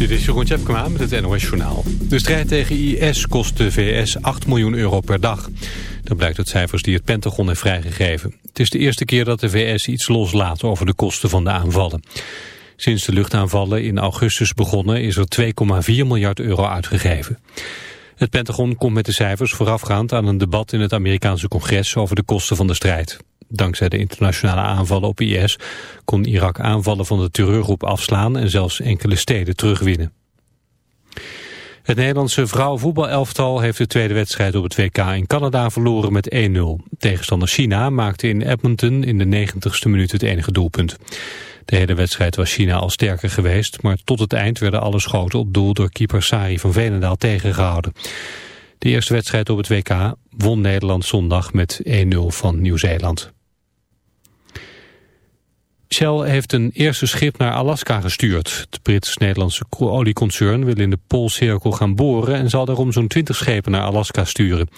Dit is Jeroen Tjepkema met het NOS Journaal. De strijd tegen IS kost de VS 8 miljoen euro per dag. Dat blijkt uit cijfers die het Pentagon heeft vrijgegeven. Het is de eerste keer dat de VS iets loslaat over de kosten van de aanvallen. Sinds de luchtaanvallen in augustus begonnen is er 2,4 miljard euro uitgegeven. Het Pentagon komt met de cijfers voorafgaand aan een debat in het Amerikaanse congres over de kosten van de strijd. Dankzij de internationale aanvallen op IS kon Irak aanvallen van de terreurgroep afslaan en zelfs enkele steden terugwinnen. Het Nederlandse vrouwenvoetbalelftal heeft de tweede wedstrijd op het WK in Canada verloren met 1-0. Tegenstander China maakte in Edmonton in de 90ste minuut het enige doelpunt. De hele wedstrijd was China al sterker geweest, maar tot het eind werden alle schoten op doel door keeper Sari van Venendaal tegengehouden. De eerste wedstrijd op het WK won Nederland zondag met 1-0 van Nieuw-Zeeland. Shell heeft een eerste schip naar Alaska gestuurd. Het Brits-Nederlandse olieconcern wil in de Poolcirkel gaan boren... en zal daarom zo'n 20 schepen naar Alaska sturen.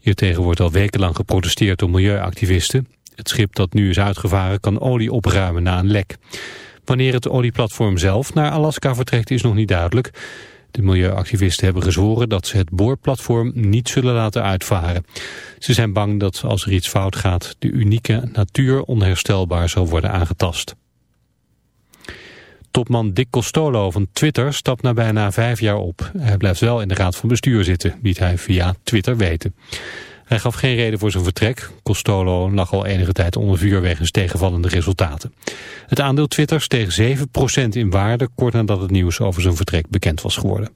Hiertegen wordt al wekenlang geprotesteerd door milieuactivisten. Het schip dat nu is uitgevaren kan olie opruimen na een lek. Wanneer het olieplatform zelf naar Alaska vertrekt is nog niet duidelijk. De milieuactivisten hebben gezworen dat ze het boorplatform niet zullen laten uitvaren. Ze zijn bang dat als er iets fout gaat de unieke natuur onherstelbaar zal worden aangetast. Topman Dick Costolo van Twitter stapt na bijna vijf jaar op. Hij blijft wel in de raad van bestuur zitten, liet hij via Twitter weten. Hij gaf geen reden voor zijn vertrek. Costolo lag al enige tijd onder vuur wegens tegenvallende resultaten. Het aandeel Twitter steeg 7% in waarde kort nadat het nieuws over zijn vertrek bekend was geworden.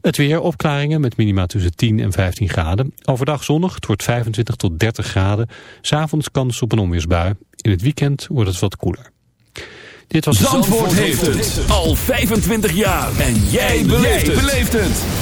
Het weer, opklaringen met minima tussen 10 en 15 graden. Overdag zonnig, het wordt 25 tot 30 graden. S'avonds kans op een onweersbui. In het weekend wordt het wat koeler. Dit was Zandvoort, heeft het al 25 jaar. En jij beleeft het.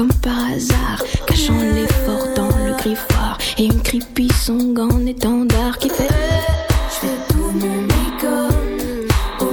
comme par hasard, cachant l'effort dans le griffoir et une creepy song en étendard qui fait. Je fais tout mon make-up au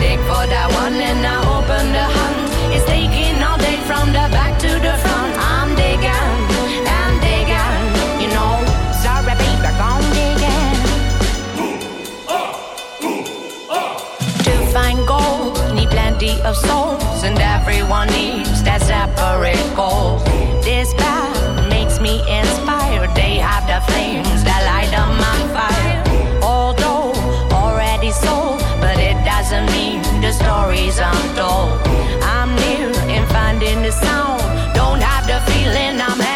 Dig for that one and I open the hunt. It's taking all day from the back to the front. I'm digging, I'm digging, you know. Sorry, baby, gone digging. Ooh, ah, ooh. To find gold, need plenty of souls, and everyone needs that separate goal. This path makes me inspired. They have the flames that light up my fire. Although already sold doesn't mean the stories I'm told. I'm new in finding the sound. Don't have the feeling I'm.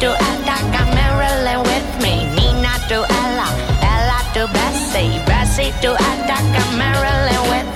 to Ada, got Marilyn with me. Nina to Ella, Ella to Bessie, Bessie to Ada, got Marilyn with me.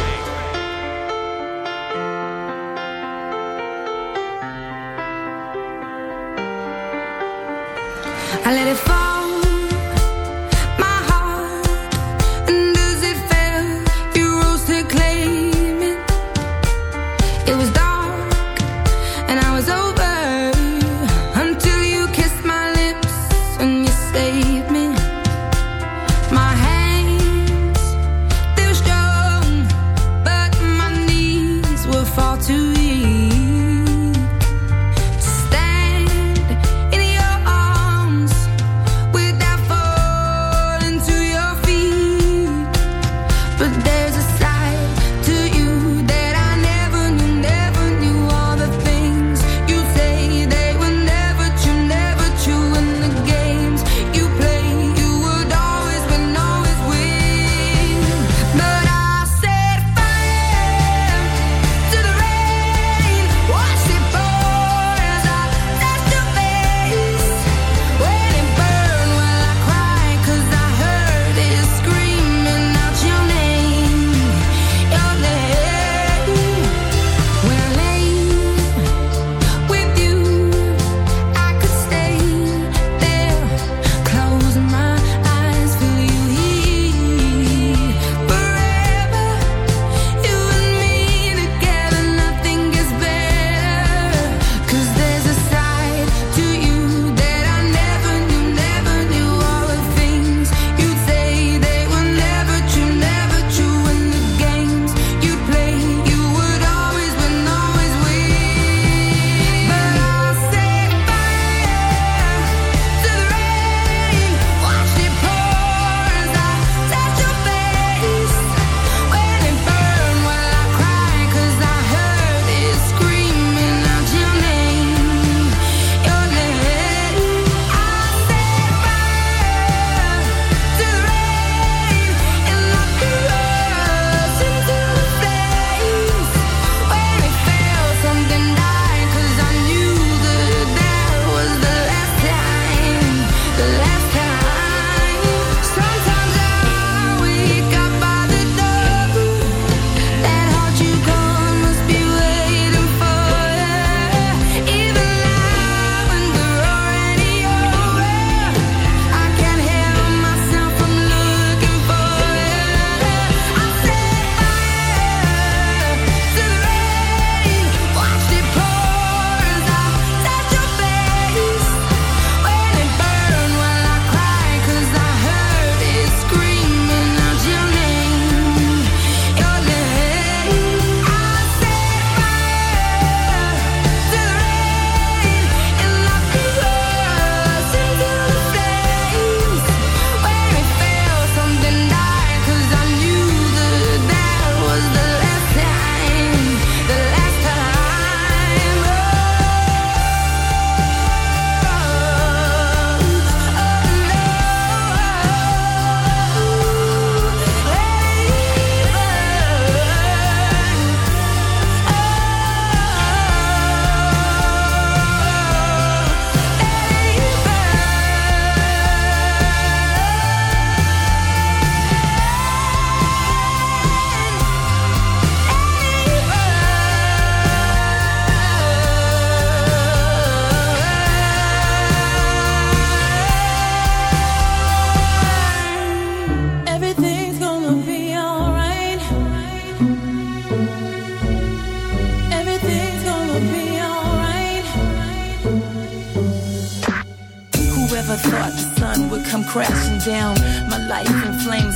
I let it fall